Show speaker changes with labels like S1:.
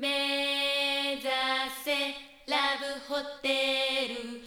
S1: 目指せラブホテル